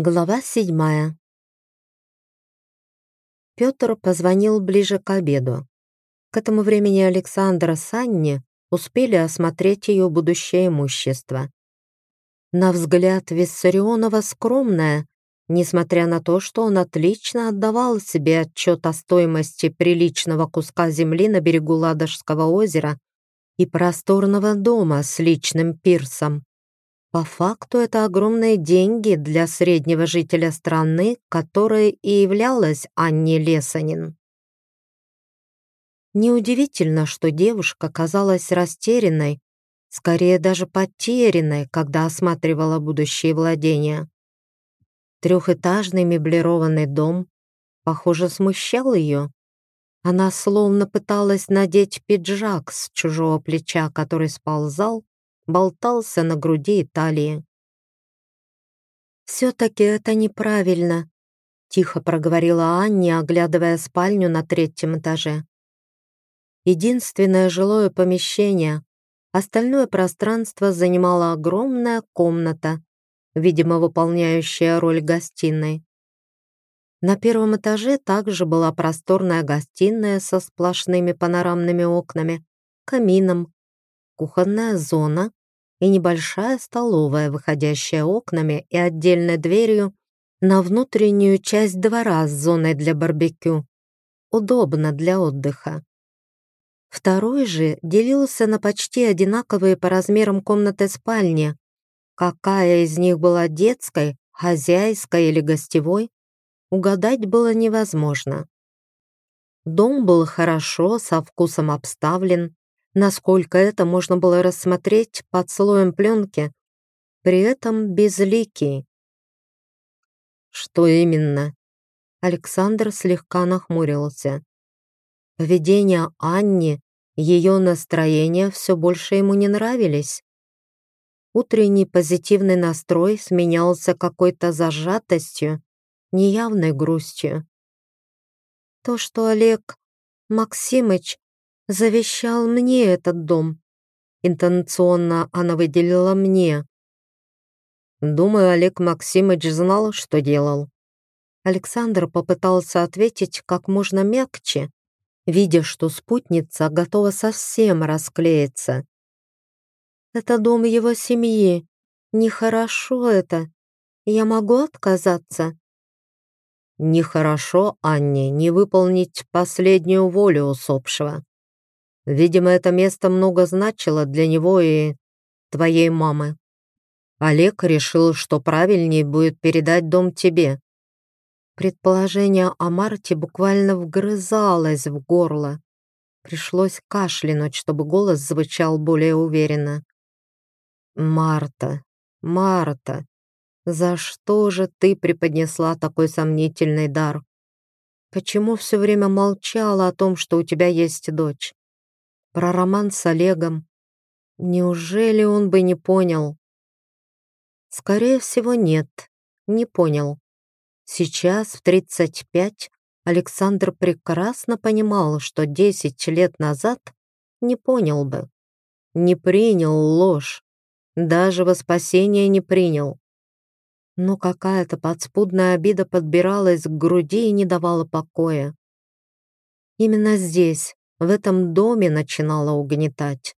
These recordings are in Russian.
Глава седьмая. Петр позвонил ближе к обеду. К этому времени Александра с Анни успели осмотреть ее будущее имущество. На взгляд Виссарионова скромная, несмотря на то, что он отлично отдавал себе отчет о стоимости приличного куска земли на берегу Ладожского озера и просторного дома с личным пирсом. По факту это огромные деньги для среднего жителя страны, которой и являлась Анни Лесанин. Неудивительно, что девушка казалась растерянной, скорее даже потерянной, когда осматривала будущие владения. Трехэтажный меблированный дом, похоже, смущал ее. Она словно пыталась надеть пиджак с чужого плеча, который сползал, болтался на груди и талии. «Все-таки это неправильно», — тихо проговорила Анне, оглядывая спальню на третьем этаже. Единственное жилое помещение, остальное пространство занимала огромная комната, видимо, выполняющая роль гостиной. На первом этаже также была просторная гостиная со сплошными панорамными окнами, камином, кухонная зона и небольшая столовая, выходящая окнами и отдельной дверью на внутреннюю часть двора с зоной для барбекю. Удобно для отдыха. Второй же делился на почти одинаковые по размерам комнаты спальни. Какая из них была детской, хозяйской или гостевой, угадать было невозможно. Дом был хорошо, со вкусом обставлен, насколько это можно было рассмотреть под слоем пленки, при этом безликий. Что именно? Александр слегка нахмурился. Поведение Анни, ее настроение все больше ему не нравились. Утренний позитивный настрой сменялся какой-то зажатостью, неявной грустью. То, что Олег Максимыч завещал мне этот дом. Интонационно она выделила мне. Думаю, Олег Максимович знал, что делал. Александр попытался ответить как можно мягче, видя, что спутница готова совсем расклеиться. «Это дом его семьи. Нехорошо это. Я могу отказаться?» «Нехорошо, Анне, не выполнить последнюю волю усопшего. Видимо, это место много значило для него и твоей мамы. Олег решил, что правильнее будет передать дом тебе. Предположение о Марте буквально вгрызалось в горло. Пришлось кашлянуть, чтобы голос звучал более уверенно. «Марта, Марта, за что же ты преподнесла такой сомнительный дар? Почему все время молчала о том, что у тебя есть дочь? Про роман с Олегом. Неужели он бы не понял? Скорее всего, нет, не понял. Сейчас, в 35, Александр прекрасно понимал, что 10 лет назад не понял бы. Не принял ложь. Даже во спасение не принял. Но какая-то подспудная обида подбиралась к груди и не давала покоя. Именно здесь, в этом доме начинала угнетать,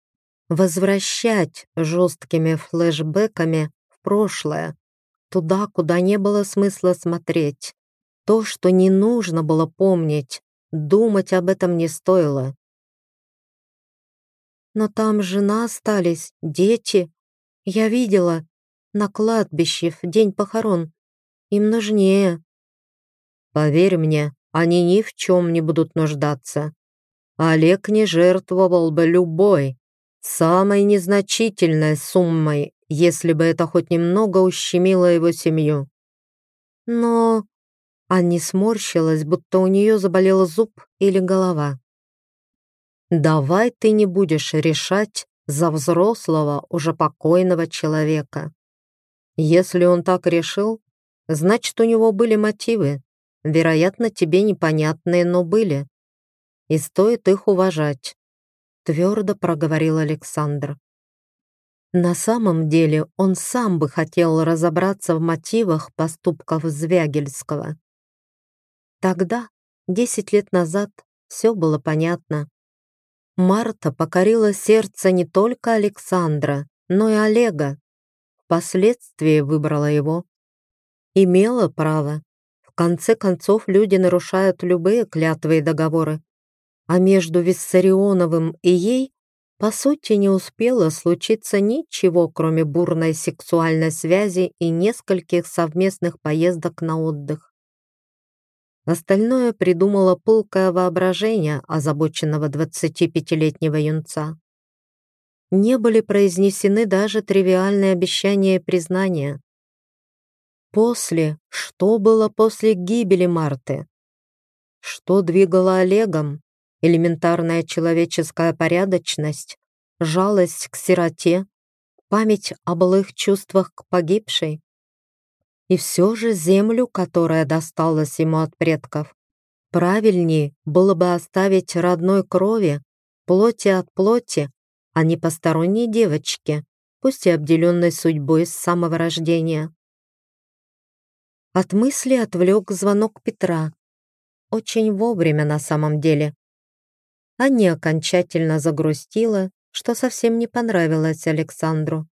возвращать жесткими флешбэками в прошлое, туда, куда не было смысла смотреть. То, что не нужно было помнить, думать об этом не стоило. Но там жена остались, дети. Я видела на кладбище в день похорон. Им нужнее. Поверь мне, они ни в чем не будут нуждаться. Олег не жертвовал бы любой, самой незначительной суммой, если бы это хоть немного ущемило его семью. Но Анни сморщилась, будто у нее заболел зуб или голова. «Давай ты не будешь решать за взрослого, уже покойного человека. Если он так решил, значит, у него были мотивы, вероятно, тебе непонятные, но были и стоит их уважать», — твердо проговорил Александр. На самом деле он сам бы хотел разобраться в мотивах поступков Звягельского. Тогда, десять лет назад, все было понятно. Марта покорила сердце не только Александра, но и Олега. Впоследствии выбрала его. Имела право. В конце концов, люди нарушают любые клятвы и договоры. А между Виссарионовым и ей по сути, не успело случиться ничего, кроме бурной сексуальной связи и нескольких совместных поездок на отдых. Остальное придумало пылкое воображение озабоченного 25-летнего юнца. Не были произнесены даже тривиальные обещания и признания. После, что было после гибели Марты? Что двигало Олегом? Элементарная человеческая порядочность, жалость к сироте, память о былых чувствах к погибшей. И все же землю, которая досталась ему от предков, правильнее было бы оставить родной крови, плоти от плоти, а не посторонней девочке, пусть и обделенной судьбой с самого рождения. От мысли отвлек звонок Петра. Очень вовремя на самом деле. Аня окончательно загрустила, что совсем не понравилось Александру.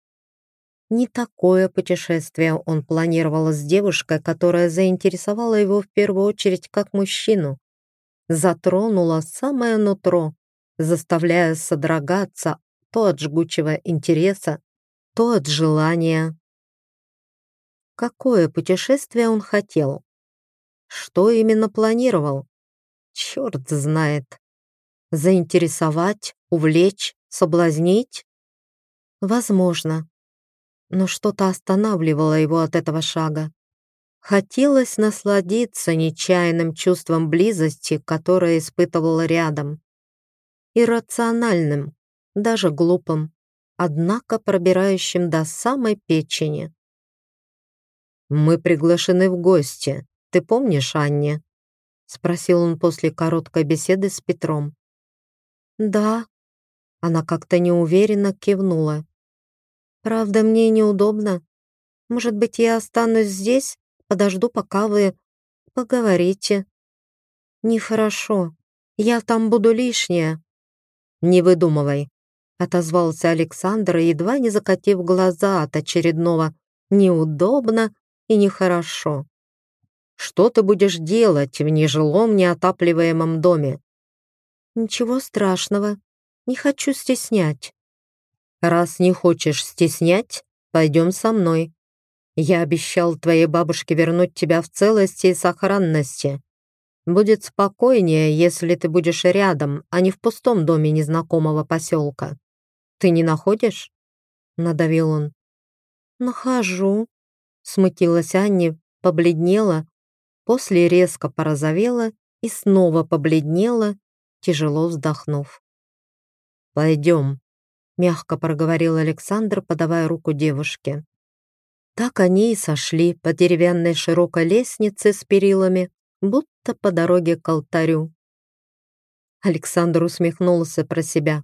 Не такое путешествие он планировал с девушкой, которая заинтересовала его в первую очередь как мужчину. Затронула самое нутро, заставляя содрогаться то от жгучего интереса, то от желания. Какое путешествие он хотел? Что именно планировал? Черт знает. Заинтересовать, увлечь, соблазнить? Возможно. Но что-то останавливало его от этого шага. Хотелось насладиться нечаянным чувством близости, которое испытывал рядом. Иррациональным, даже глупым, однако пробирающим до самой печени. «Мы приглашены в гости. Ты помнишь, Анне?» — спросил он после короткой беседы с Петром. «Да». Она как-то неуверенно кивнула. «Правда, мне неудобно. Может быть, я останусь здесь, подожду, пока вы поговорите». «Нехорошо. Я там буду лишняя». «Не выдумывай», — отозвался Александр, едва не закатив глаза от очередного «неудобно» и «нехорошо». «Что ты будешь делать в нежилом неотапливаемом доме? «Ничего страшного. Не хочу стеснять». «Раз не хочешь стеснять, пойдем со мной. Я обещал твоей бабушке вернуть тебя в целости и сохранности. Будет спокойнее, если ты будешь рядом, а не в пустом доме незнакомого поселка. Ты не находишь?» Надавил он. «Нахожу», — смутилась Анни, побледнела, после резко порозовела и снова побледнела, тяжело вздохнув. «Пойдем», — мягко проговорил Александр, подавая руку девушке. Так они и сошли по деревянной широкой лестнице с перилами, будто по дороге к алтарю. Александр усмехнулся про себя.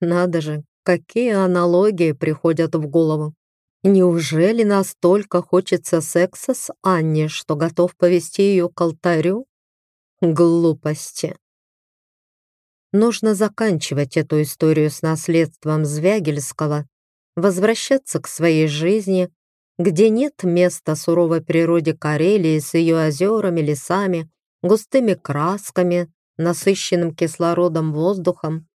Надо же, какие аналогии приходят в голову. Неужели настолько хочется секса с Анне, что готов повести ее к алтарю? Глупости. Нужно заканчивать эту историю с наследством Звягельского, возвращаться к своей жизни, где нет места суровой природе Карелии с ее озерами, лесами, густыми красками, насыщенным кислородом воздухом.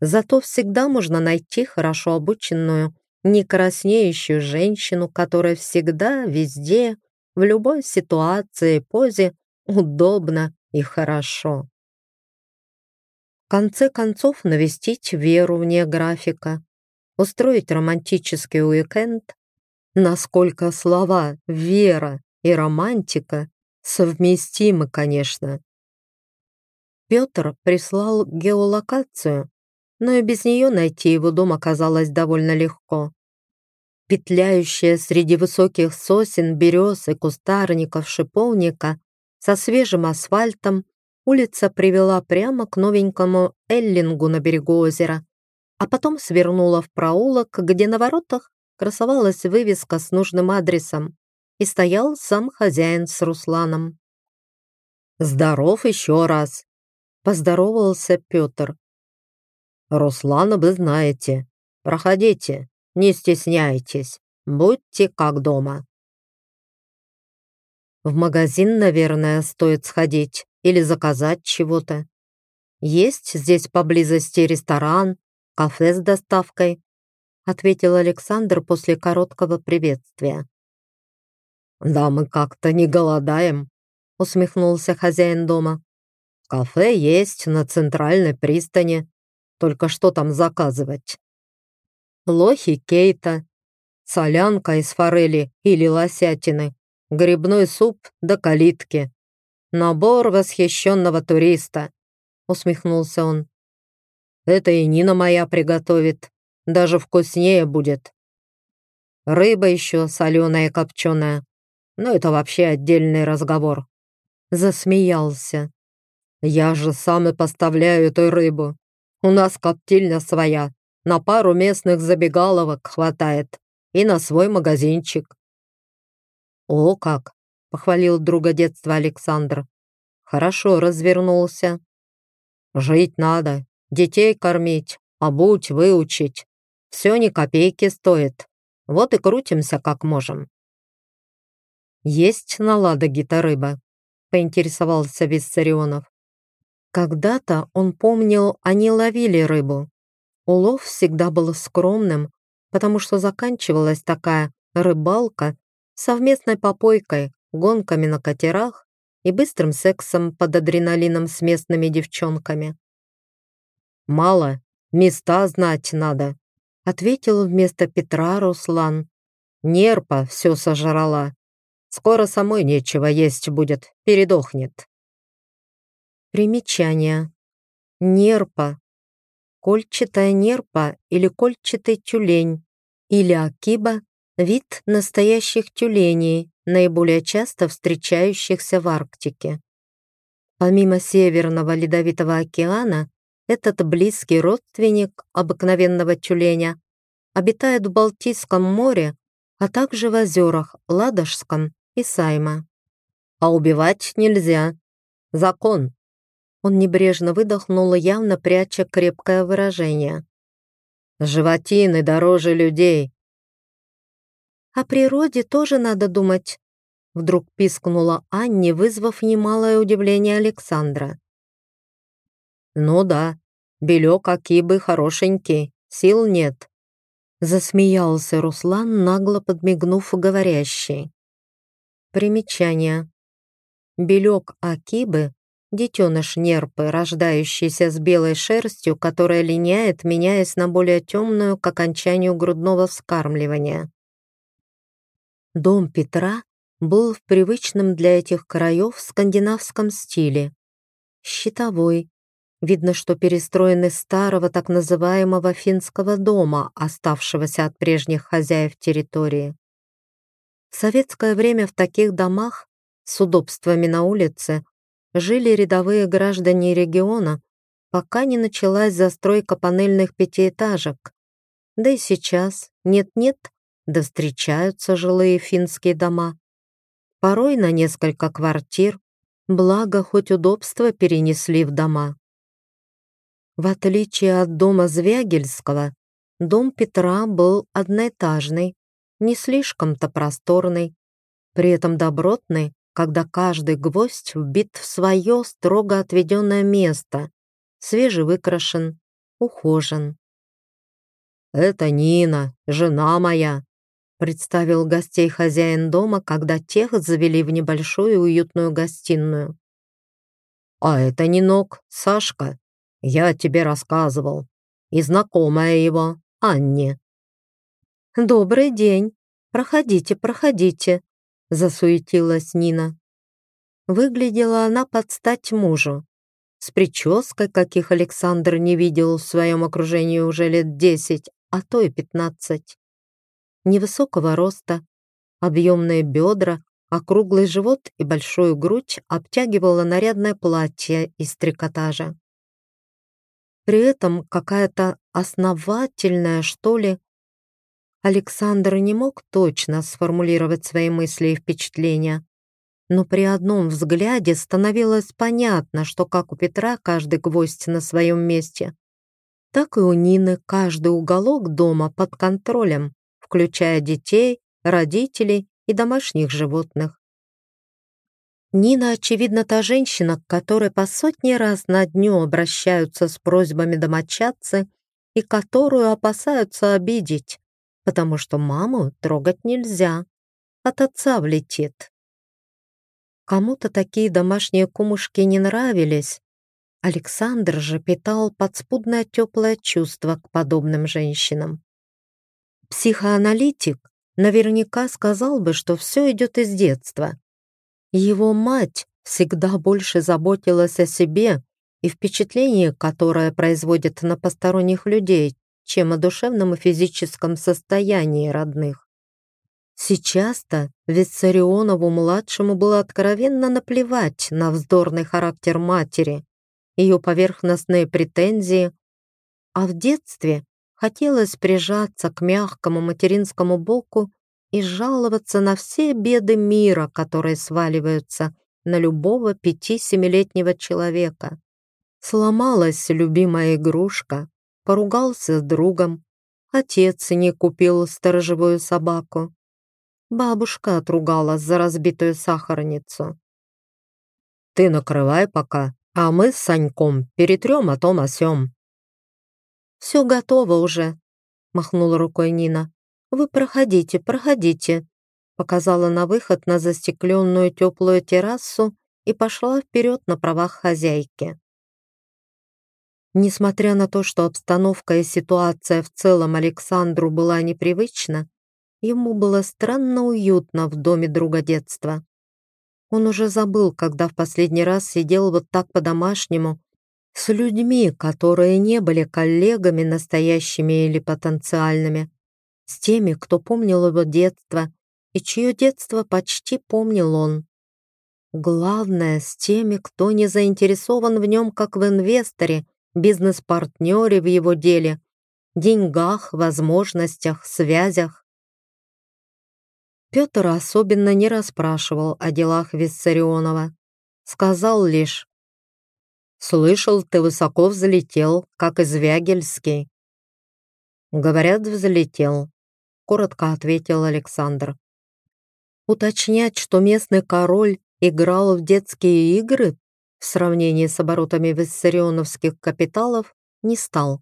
Зато всегда можно найти хорошо обученную, не краснеющую женщину, которая всегда, везде, в любой ситуации, позе удобно и хорошо конце концов навестить Веру вне графика, устроить романтический уикенд, насколько слова «вера» и «романтика» совместимы, конечно. Петр прислал геолокацию, но и без нее найти его дом оказалось довольно легко. Петляющая среди высоких сосен, берез и кустарников шиповника со свежим асфальтом улица привела прямо к новенькому Эллингу на берегу озера, а потом свернула в проулок, где на воротах красовалась вывеска с нужным адресом, и стоял сам хозяин с Русланом. «Здоров еще раз!» — поздоровался Петр. «Руслана вы знаете. Проходите, не стесняйтесь, будьте как дома». В магазин, наверное, стоит сходить или заказать чего-то. Есть здесь поблизости ресторан, кафе с доставкой, ответил Александр после короткого приветствия. Да мы как-то не голодаем, усмехнулся хозяин дома. Кафе есть на центральной пристани. Только что там заказывать? Лохи кейта, солянка из форели или лосятины, грибной суп до калитки. Набор восхищенного туриста, усмехнулся он. Это и Нина моя приготовит, даже вкуснее будет. Рыба еще соленая копченая, но это вообще отдельный разговор. Засмеялся. Я же сам и поставляю эту рыбу. У нас коптильня своя, на пару местных забегаловок хватает и на свой магазинчик. «О как!» — похвалил друга детства Александр. «Хорошо развернулся. Жить надо, детей кормить, обуть, выучить. Все ни копейки стоит. Вот и крутимся как можем». «Есть на Ладоге-то рыба?» — поинтересовался Виссарионов. Когда-то он помнил, они ловили рыбу. Улов всегда был скромным, потому что заканчивалась такая рыбалка совместной попойкой, гонками на катерах и быстрым сексом под адреналином с местными девчонками. «Мало, места знать надо», — ответил вместо Петра Руслан. «Нерпа все сожрала. Скоро самой нечего есть будет, передохнет». Примечание. Нерпа. Кольчатая нерпа или кольчатый тюлень, или акиба Вид настоящих тюленей, наиболее часто встречающихся в Арктике. Помимо Северного Ледовитого океана, этот близкий родственник обыкновенного тюленя обитает в Балтийском море, а также в озерах Ладожском и Сайма. А убивать нельзя. Закон. Он небрежно выдохнул, явно пряча крепкое выражение. Животины дороже людей. О природе тоже надо думать», — вдруг пискнула Анни, вызвав немалое удивление Александра. «Ну да, белек акибы хорошенький, сил нет», — засмеялся Руслан, нагло подмигнув говорящей. Примечание. Белек акибы — детеныш нерпы, рождающийся с белой шерстью, которая линяет, меняясь на более темную к окончанию грудного вскармливания. Дом Петра был в привычном для этих краев скандинавском стиле. Щитовой. Видно, что перестроен из старого так называемого финского дома, оставшегося от прежних хозяев территории. В советское время в таких домах с удобствами на улице жили рядовые граждане региона, пока не началась застройка панельных пятиэтажек. Да и сейчас, нет-нет, да встречаются жилые финские дома. Порой на несколько квартир, благо хоть удобства перенесли в дома. В отличие от дома Звягельского, дом Петра был одноэтажный, не слишком-то просторный, при этом добротный, когда каждый гвоздь вбит в свое строго отведенное место, свежевыкрашен, ухожен. «Это Нина, жена моя», представил гостей хозяин дома, когда тех завели в небольшую уютную гостиную. «А это не Ног, Сашка. Я тебе рассказывал. И знакомая его, Анне». «Добрый день. Проходите, проходите», — засуетилась Нина. Выглядела она под стать мужу. С прической, каких Александр не видел в своем окружении уже лет десять, а то и пятнадцать невысокого роста, объемные бедра, округлый живот и большую грудь обтягивало нарядное платье из трикотажа. при этом какая-то основательная, что ли. Александр не мог точно сформулировать свои мысли и впечатления, но при одном взгляде становилось понятно, что как у Петра каждый гвоздь на своем месте, так и у Нины каждый уголок дома под контролем, включая детей, родителей и домашних животных. Нина, очевидно, та женщина, к которой по сотни раз на дню обращаются с просьбами домочадцы и которую опасаются обидеть, потому что маму трогать нельзя, от отца влетит. Кому-то такие домашние кумушки не нравились. Александр же питал подспудное теплое чувство к подобным женщинам. Психоаналитик наверняка сказал бы, что все идет из детства. Его мать всегда больше заботилась о себе и впечатлении, которое производит на посторонних людей, чем о душевном и физическом состоянии родных. Сейчас-то Виссарионову-младшему было откровенно наплевать на вздорный характер матери, ее поверхностные претензии, а в детстве хотелось прижаться к мягкому материнскому боку и жаловаться на все беды мира, которые сваливаются на любого пяти-семилетнего человека. Сломалась любимая игрушка, поругался с другом, отец не купил сторожевую собаку. Бабушка отругала за разбитую сахарницу. «Ты накрывай пока, а мы с Саньком перетрем о том о сём». «Все готово уже», — махнула рукой Нина. «Вы проходите, проходите», — показала на выход на застекленную теплую террасу и пошла вперед на правах хозяйки. Несмотря на то, что обстановка и ситуация в целом Александру была непривычна, Ему было странно уютно в доме друга детства. Он уже забыл, когда в последний раз сидел вот так по-домашнему, с людьми, которые не были коллегами настоящими или потенциальными, с теми, кто помнил его детство и чье детство почти помнил он. Главное, с теми, кто не заинтересован в нем как в инвесторе, бизнес-партнере в его деле, деньгах, возможностях, связях. Петр особенно не расспрашивал о делах Виссарионова. Сказал лишь «Слышал, ты высоко взлетел, как из Вягельский». «Говорят, взлетел», — коротко ответил Александр. Уточнять, что местный король играл в детские игры в сравнении с оборотами виссарионовских капиталов, не стал.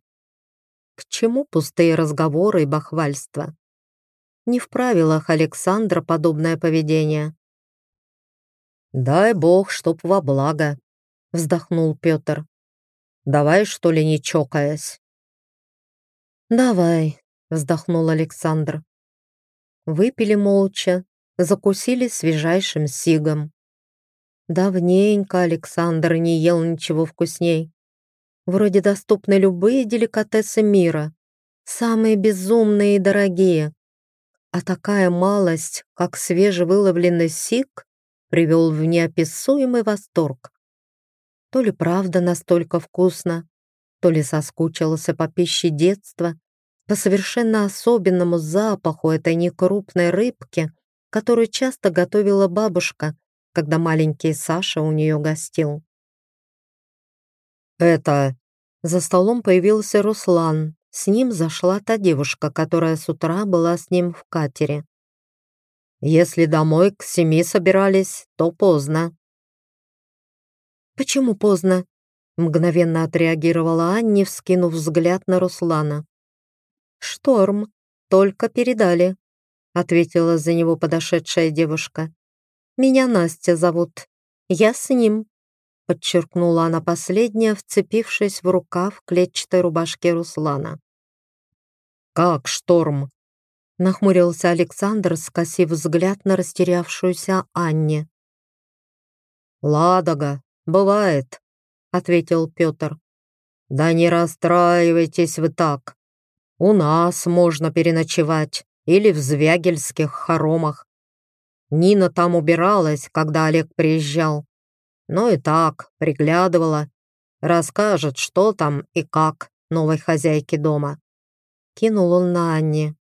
К чему пустые разговоры и бахвальства? Не в правилах Александра подобное поведение. «Дай бог, чтоб во благо», — вздохнул Петр. «Давай, что ли, не чокаясь?» «Давай», — вздохнул Александр. Выпили молча, закусили свежайшим сигом. Давненько Александр не ел ничего вкусней. Вроде доступны любые деликатесы мира, самые безумные и дорогие, а такая малость, как свежевыловленный сик, привел в неописуемый восторг. То ли правда настолько вкусно, то ли соскучился по пище детства, по совершенно особенному запаху этой некрупной рыбки, которую часто готовила бабушка, когда маленький Саша у нее гостил. «Это...» За столом появился Руслан, с ним зашла та девушка, которая с утра была с ним в катере. Если домой к семи собирались, то поздно. «Почему поздно?» — мгновенно отреагировала Анни, вскинув взгляд на Руслана. «Шторм. Только передали», — ответила за него подошедшая девушка. «Меня Настя зовут. Я с ним», — подчеркнула она последняя, вцепившись в рукав клетчатой рубашки Руслана. «Как шторм?» — нахмурился Александр, скосив взгляд на растерявшуюся Анне. «Ладога, бывает», — ответил Петр. «Да не расстраивайтесь вы так. У нас можно переночевать или в Звягельских хоромах. Нина там убиралась, когда Олег приезжал. Ну и так, приглядывала. Расскажет, что там и как новой хозяйке дома. Кинул он на Анне.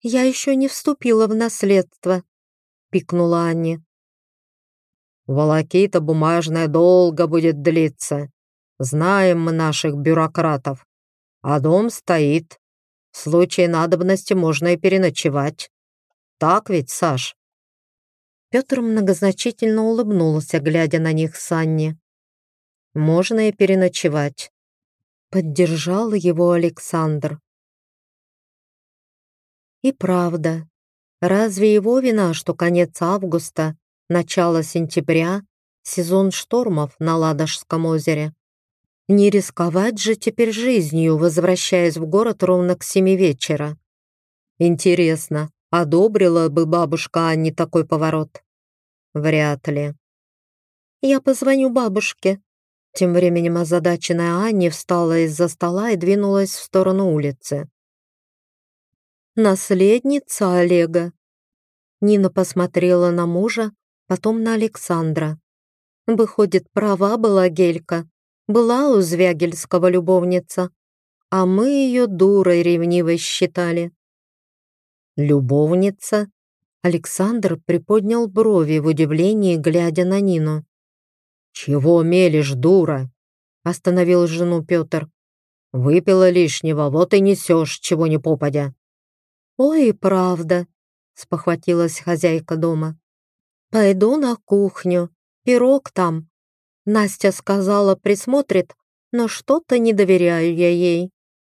«Я еще не вступила в наследство», — пикнула Анне. «Волокита бумажная долго будет длиться. Знаем мы наших бюрократов. А дом стоит. В случае надобности можно и переночевать. Так ведь, Саш?» Петр многозначительно улыбнулся, глядя на них с Анне. «Можно и переночевать», — поддержал его Александр. И правда, разве его вина, что конец августа, начало сентября, сезон штормов на Ладожском озере? Не рисковать же теперь жизнью, возвращаясь в город ровно к семи вечера. Интересно, одобрила бы бабушка Анне такой поворот? Вряд ли. «Я позвоню бабушке». Тем временем озадаченная Анне встала из-за стола и двинулась в сторону улицы. «Наследница Олега». Нина посмотрела на мужа, потом на Александра. Выходит, права была Гелька. Была у Звягельского любовница, а мы ее дурой ревнивой считали. «Любовница?» Александр приподнял брови в удивлении, глядя на Нину. «Чего мелешь, дура?» Остановил жену Петр. «Выпила лишнего, вот и несешь, чего не попадя». «Ой, правда», — спохватилась хозяйка дома. «Пойду на кухню, пирог там, Настя сказала, присмотрит, но что-то не доверяю я ей.